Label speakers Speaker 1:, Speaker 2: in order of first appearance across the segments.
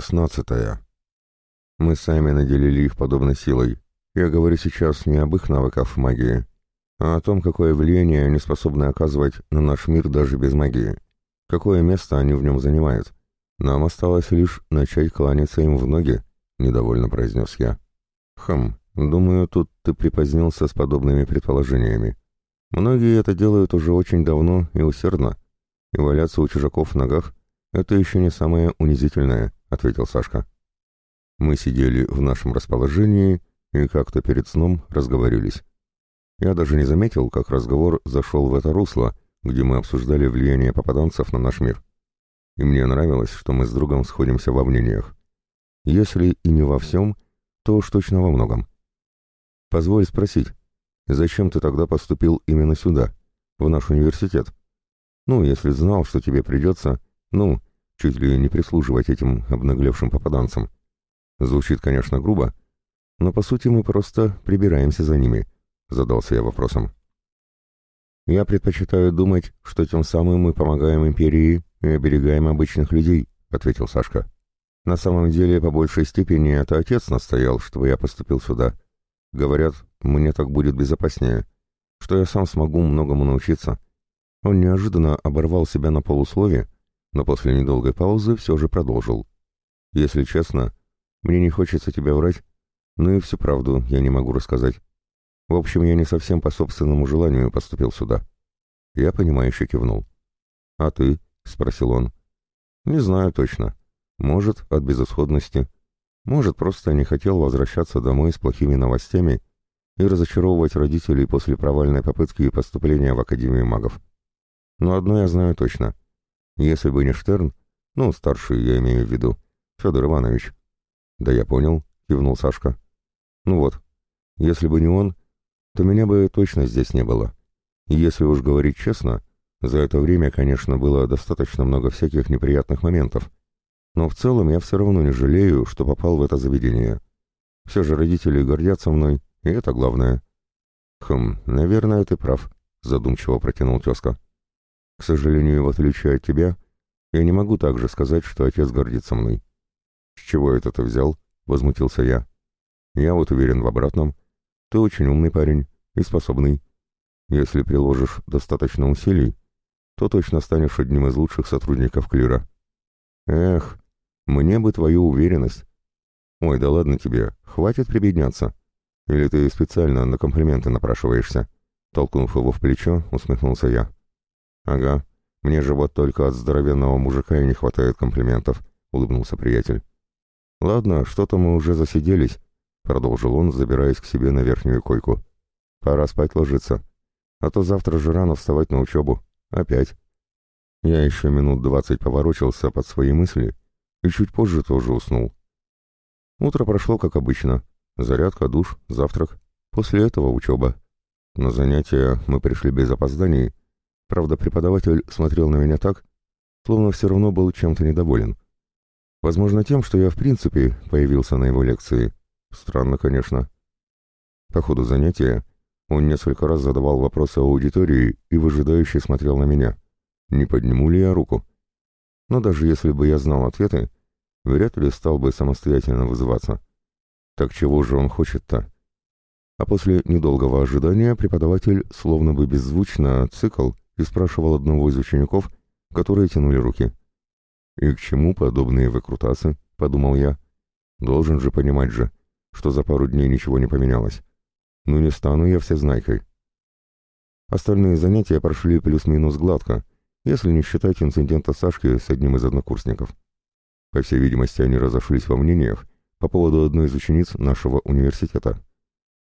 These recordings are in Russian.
Speaker 1: 16. Мы сами наделили их подобной силой. Я говорю сейчас не об их навыках в магии, а о том, какое влияние они способны оказывать на наш мир даже без магии, какое место они в нем занимают. Нам осталось лишь начать кланяться им в ноги, — недовольно произнес я. Хм, думаю, тут ты припозднился с подобными предположениями. Многие это делают уже очень давно и усердно, и валяться у чужаков в ногах — это еще не самое унизительное ответил Сашка. Мы сидели в нашем расположении и как-то перед сном разговорились. Я даже не заметил, как разговор зашел в это русло, где мы обсуждали влияние попаданцев на наш мир. И мне нравилось, что мы с другом сходимся во мнениях. Если и не во всем, то уж точно во многом. Позволь спросить, зачем ты тогда поступил именно сюда, в наш университет? Ну, если знал, что тебе придется, ну, чуть ли не прислуживать этим обнаглевшим попаданцам. Звучит, конечно, грубо, но по сути мы просто прибираемся за ними, задался я вопросом. Я предпочитаю думать, что тем самым мы помогаем империи и оберегаем обычных людей, ответил Сашка. На самом деле, по большей степени это отец настоял, чтобы я поступил сюда. Говорят, мне так будет безопаснее, что я сам смогу многому научиться. Он неожиданно оборвал себя на полуслове, но после недолгой паузы все же продолжил. «Если честно, мне не хочется тебя врать, но и всю правду я не могу рассказать. В общем, я не совсем по собственному желанию поступил сюда». Я понимающе кивнул. «А ты?» — спросил он. «Не знаю точно. Может, от безысходности. Может, просто не хотел возвращаться домой с плохими новостями и разочаровывать родителей после провальной попытки поступления в Академию магов. Но одно я знаю точно — если бы не Штерн, ну, старший я имею в виду, Федор Иванович. Да я понял, кивнул Сашка. Ну вот, если бы не он, то меня бы точно здесь не было. И если уж говорить честно, за это время, конечно, было достаточно много всяких неприятных моментов. Но в целом я все равно не жалею, что попал в это заведение. Все же родители гордятся мной, и это главное. Хм, наверное, ты прав, задумчиво протянул тезка. К сожалению, в отличие от тебя, я не могу также сказать, что отец гордится мной. С чего это ты взял? Возмутился я. Я вот уверен в обратном. Ты очень умный парень и способный. Если приложишь достаточно усилий, то точно станешь одним из лучших сотрудников Клира. Эх, мне бы твою уверенность. Ой, да ладно тебе, хватит прибедняться. Или ты специально на комплименты напрашиваешься? Толкнув его в плечо, усмехнулся я. «Ага, мне же вот только от здоровенного мужика и не хватает комплиментов», — улыбнулся приятель. «Ладно, что-то мы уже засиделись», — продолжил он, забираясь к себе на верхнюю койку. «Пора спать ложиться, а то завтра же рано вставать на учебу. Опять». Я еще минут двадцать поворочился под свои мысли и чуть позже тоже уснул. Утро прошло как обычно. Зарядка, душ, завтрак. После этого учеба. На занятия мы пришли без опозданий — Правда, преподаватель смотрел на меня так, словно все равно был чем-то недоволен. Возможно, тем, что я в принципе появился на его лекции. Странно, конечно. По ходу занятия он несколько раз задавал вопросы аудитории и выжидающе смотрел на меня. Не подниму ли я руку? Но даже если бы я знал ответы, вряд ли стал бы самостоятельно вызываться. Так чего же он хочет-то? А после недолгого ожидания преподаватель словно бы беззвучно цикл и спрашивал одного из учеников, которые тянули руки. «И к чему подобные выкрутасы?» — подумал я. «Должен же понимать же, что за пару дней ничего не поменялось. Ну не стану я всезнайкой». Остальные занятия прошли плюс-минус гладко, если не считать инцидента Сашки с одним из однокурсников. По всей видимости, они разошлись во мнениях по поводу одной из учениц нашего университета.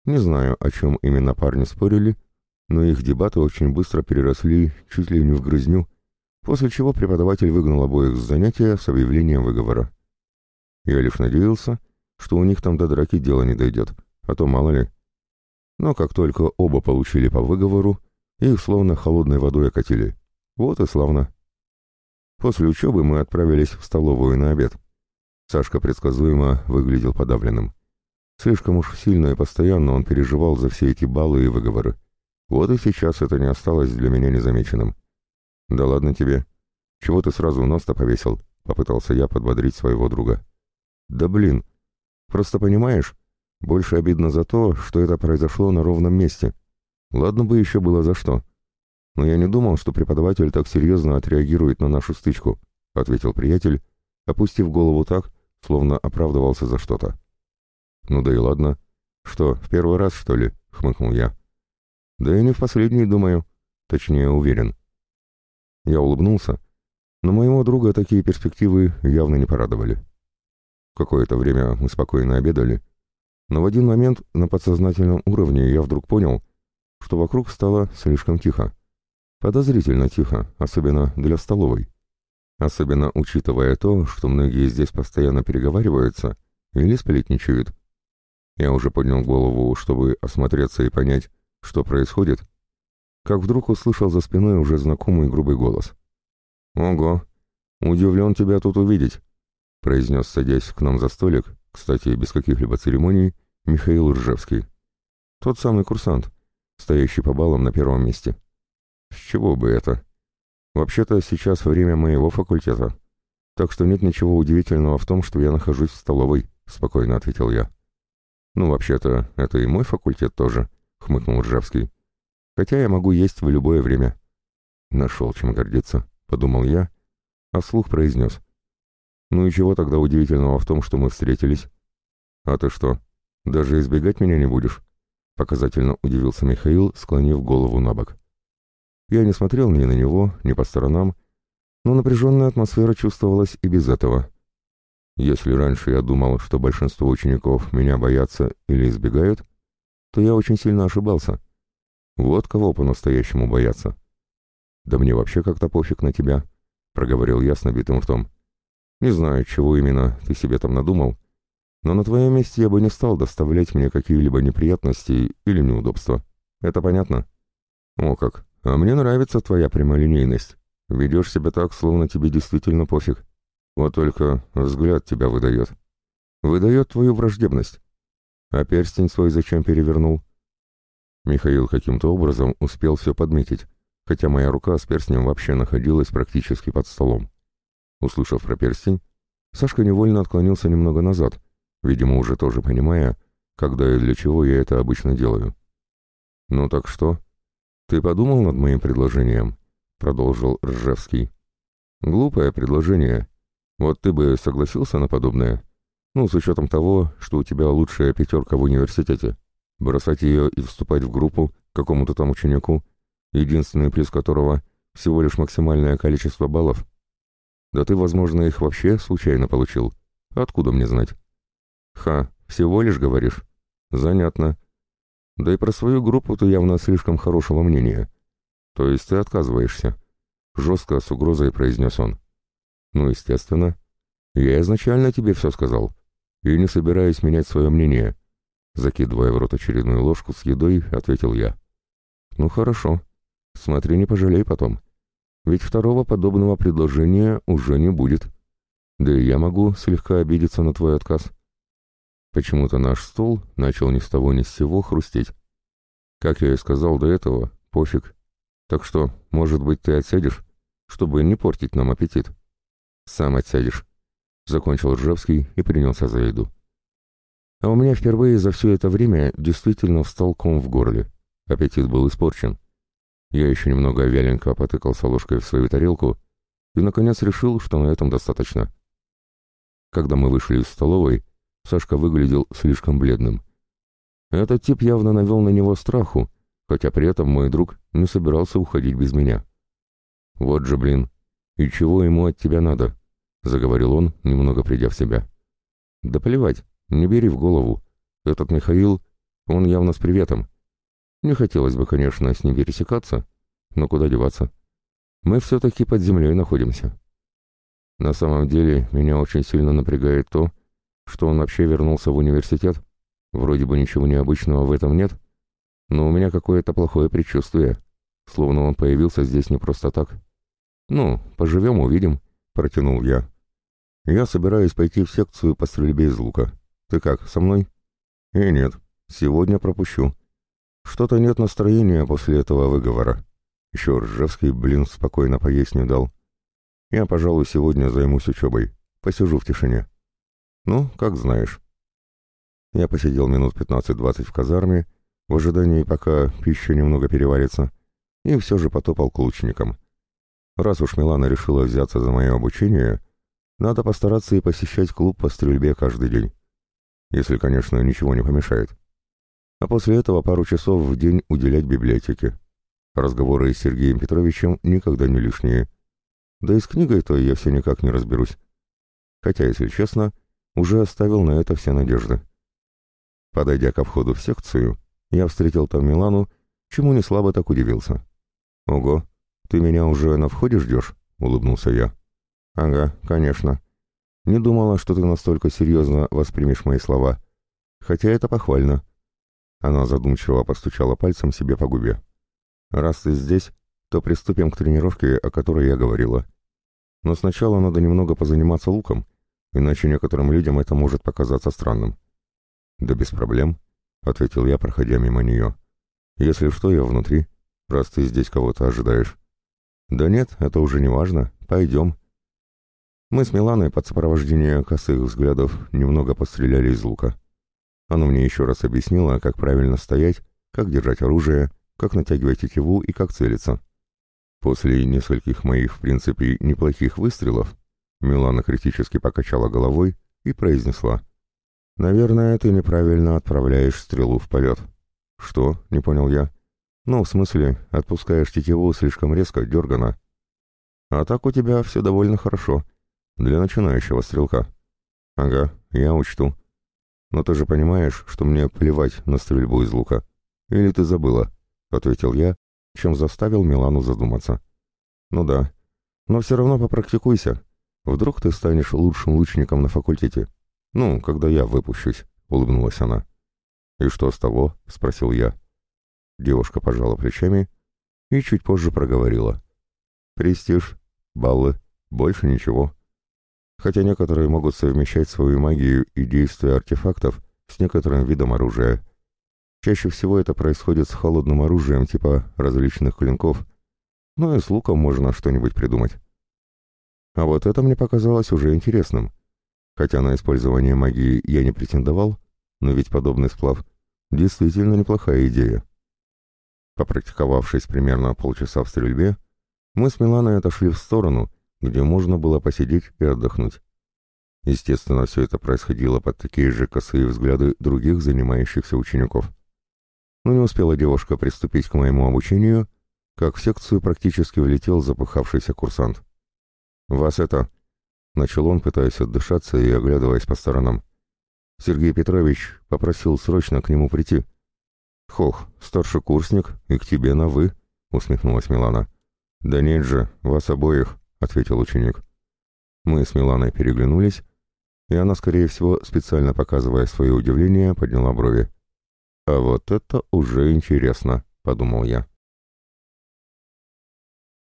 Speaker 1: Не знаю, о чем именно парни спорили, — но их дебаты очень быстро переросли чуть ли не в грызню, после чего преподаватель выгнал обоих с занятия с объявлением выговора. Я лишь надеялся, что у них там до драки дело не дойдет, а то мало ли. Но как только оба получили по выговору, их словно холодной водой окатили. Вот и славно. После учебы мы отправились в столовую на обед. Сашка предсказуемо выглядел подавленным. Слишком уж сильно и постоянно он переживал за все эти баллы и выговоры. Вот и сейчас это не осталось для меня незамеченным. «Да ладно тебе. Чего ты сразу нос-то повесил?» — попытался я подбодрить своего друга. «Да блин. Просто понимаешь, больше обидно за то, что это произошло на ровном месте. Ладно бы еще было за что. Но я не думал, что преподаватель так серьезно отреагирует на нашу стычку», — ответил приятель, опустив голову так, словно оправдывался за что-то. «Ну да и ладно. Что, в первый раз, что ли?» — хмыкнул я. Да и не в последний думаю, точнее уверен. Я улыбнулся, но моего друга такие перспективы явно не порадовали. Какое-то время мы спокойно обедали, но в один момент на подсознательном уровне я вдруг понял, что вокруг стало слишком тихо. Подозрительно тихо, особенно для столовой. Особенно учитывая то, что многие здесь постоянно переговариваются или сплетничают. Я уже поднял голову, чтобы осмотреться и понять, что происходит? Как вдруг услышал за спиной уже знакомый грубый голос. «Ого! Удивлен тебя тут увидеть!» — произнес, садясь к нам за столик, кстати, без каких-либо церемоний, Михаил Ржевский. Тот самый курсант, стоящий по баллам на первом месте. С чего бы это? Вообще-то сейчас время моего факультета. Так что нет ничего удивительного в том, что я нахожусь в столовой, — спокойно ответил я. Ну, вообще-то, это и мой факультет тоже, — хмыкнул Ржавский, «Хотя я могу есть в любое время». «Нашел чем гордиться», — подумал я, а вслух произнес. «Ну и чего тогда удивительного в том, что мы встретились?» «А ты что, даже избегать меня не будешь?» — показательно удивился Михаил, склонив голову на бок. Я не смотрел ни на него, ни по сторонам, но напряженная атмосфера чувствовалась и без этого. Если раньше я думал, что большинство учеников меня боятся или избегают, то я очень сильно ошибался. Вот кого по-настоящему бояться. «Да мне вообще как-то пофиг на тебя», — проговорил я с набитым ртом. «Не знаю, чего именно ты себе там надумал, но на твоем месте я бы не стал доставлять мне какие-либо неприятности или неудобства. Это понятно?» «О как! А мне нравится твоя прямолинейность. Ведешь себя так, словно тебе действительно пофиг. Вот только взгляд тебя выдает. Выдает твою враждебность. А перстень свой зачем перевернул? Михаил каким-то образом успел все подметить, хотя моя рука с перстнем вообще находилась практически под столом. Услышав про перстень, Сашка невольно отклонился немного назад, видимо, уже тоже понимая, когда и для чего я это обычно делаю. «Ну так что? Ты подумал над моим предложением?» — продолжил Ржевский. «Глупое предложение. Вот ты бы согласился на подобное?» Ну, с учетом того, что у тебя лучшая пятерка в университете. Бросать ее и вступать в группу какому-то там ученику, единственный плюс которого всего лишь максимальное количество баллов. Да ты, возможно, их вообще случайно получил. Откуда мне знать? Ха, всего лишь говоришь? Занятно. Да и про свою группу ты явно слишком хорошего мнения. То есть ты отказываешься?» Жестко, с угрозой произнес он. «Ну, естественно. Я изначально тебе все сказал. И не собираюсь менять свое мнение. Закидывая в рот очередную ложку с едой, ответил я. Ну хорошо. Смотри, не пожалей потом. Ведь второго подобного предложения уже не будет. Да и я могу слегка обидеться на твой отказ. Почему-то наш стол начал ни с того ни с сего хрустеть. Как я и сказал до этого, пофиг. Так что, может быть, ты отсядешь, чтобы не портить нам аппетит? Сам отсядешь закончил Ржевский и принялся за еду. А у меня впервые за все это время действительно встал ком в горле. Аппетит был испорчен. Я еще немного вяленько потыкался ложкой в свою тарелку и, наконец, решил, что на этом достаточно. Когда мы вышли из столовой, Сашка выглядел слишком бледным. Этот тип явно навел на него страху, хотя при этом мой друг не собирался уходить без меня. «Вот же, блин, и чего ему от тебя надо?» заговорил он, немного придя в себя. Да плевать, не бери в голову. Этот Михаил, он явно с приветом. Не хотелось бы, конечно, с ним пересекаться, но куда деваться? Мы все-таки под землей находимся. На самом деле, меня очень сильно напрягает то, что он вообще вернулся в университет. Вроде бы ничего необычного в этом нет, но у меня какое-то плохое предчувствие, словно он появился здесь не просто так. «Ну, поживем, увидим», — протянул я. Я собираюсь пойти в секцию по стрельбе из лука. Ты как, со мной? И нет, сегодня пропущу. Что-то нет настроения после этого выговора. Еще Ржевский, блин, спокойно поесть не дал. Я, пожалуй, сегодня займусь учебой. Посижу в тишине. Ну, как знаешь. Я посидел минут 15-20 в казарме, в ожидании, пока пища немного переварится, и все же потопал к лучникам. Раз уж Милана решила взяться за мое обучение, надо постараться и посещать клуб по стрельбе каждый день. Если, конечно, ничего не помешает. А после этого пару часов в день уделять библиотеке. Разговоры с Сергеем Петровичем никогда не лишние. Да и с книгой-то я все никак не разберусь. Хотя, если честно, уже оставил на это все надежды. Подойдя ко входу в секцию, я встретил там Милану, чему не слабо так удивился. «Ого, ты меня уже на входе ждешь?» — улыбнулся я. «Ага, конечно. Не думала, что ты настолько серьезно воспримешь мои слова. Хотя это похвально». Она задумчиво постучала пальцем себе по губе. «Раз ты здесь, то приступим к тренировке, о которой я говорила. Но сначала надо немного позаниматься луком, иначе некоторым людям это может показаться странным». «Да без проблем», — ответил я, проходя мимо нее. «Если что, я внутри, раз ты здесь кого-то ожидаешь». «Да нет, это уже не важно. Пойдем», мы с Миланой под сопровождение косых взглядов немного постреляли из лука. Она мне еще раз объяснила, как правильно стоять, как держать оружие, как натягивать тетиву и как целиться. После нескольких моих, в принципе, неплохих выстрелов, Милана критически покачала головой и произнесла. «Наверное, ты неправильно отправляешь стрелу в полет». «Что?» — не понял я. «Ну, в смысле, отпускаешь тетиву слишком резко, дергано». «А так у тебя все довольно хорошо», для начинающего стрелка. Ага, я учту. Но ты же понимаешь, что мне плевать на стрельбу из лука. Или ты забыла? Ответил я, чем заставил Милану задуматься. Ну да. Но все равно попрактикуйся. Вдруг ты станешь лучшим лучником на факультете. Ну, когда я выпущусь, улыбнулась она. И что с того? спросил я. Девушка пожала плечами и чуть позже проговорила. Престиж, баллы, больше ничего хотя некоторые могут совмещать свою магию и действия артефактов с некоторым видом оружия. Чаще всего это происходит с холодным оружием типа различных клинков, но и с луком можно что-нибудь придумать. А вот это мне показалось уже интересным. Хотя на использование магии я не претендовал, но ведь подобный сплав действительно неплохая идея. Попрактиковавшись примерно полчаса в стрельбе, мы с Миланой отошли в сторону — где можно было посидеть и отдохнуть. Естественно, все это происходило под такие же косые взгляды других занимающихся учеников. Но не успела девушка приступить к моему обучению, как в секцию практически влетел запыхавшийся курсант. «Вас это...» — начал он, пытаясь отдышаться и оглядываясь по сторонам. Сергей Петрович попросил срочно к нему прийти. «Хох, старший курсник, и к тебе на «вы», — усмехнулась Милана. «Да нет же, вас обоих», — ответил ученик. Мы с Миланой переглянулись, и она, скорее всего, специально показывая свое удивление, подняла брови. «А вот это уже интересно», — подумал я.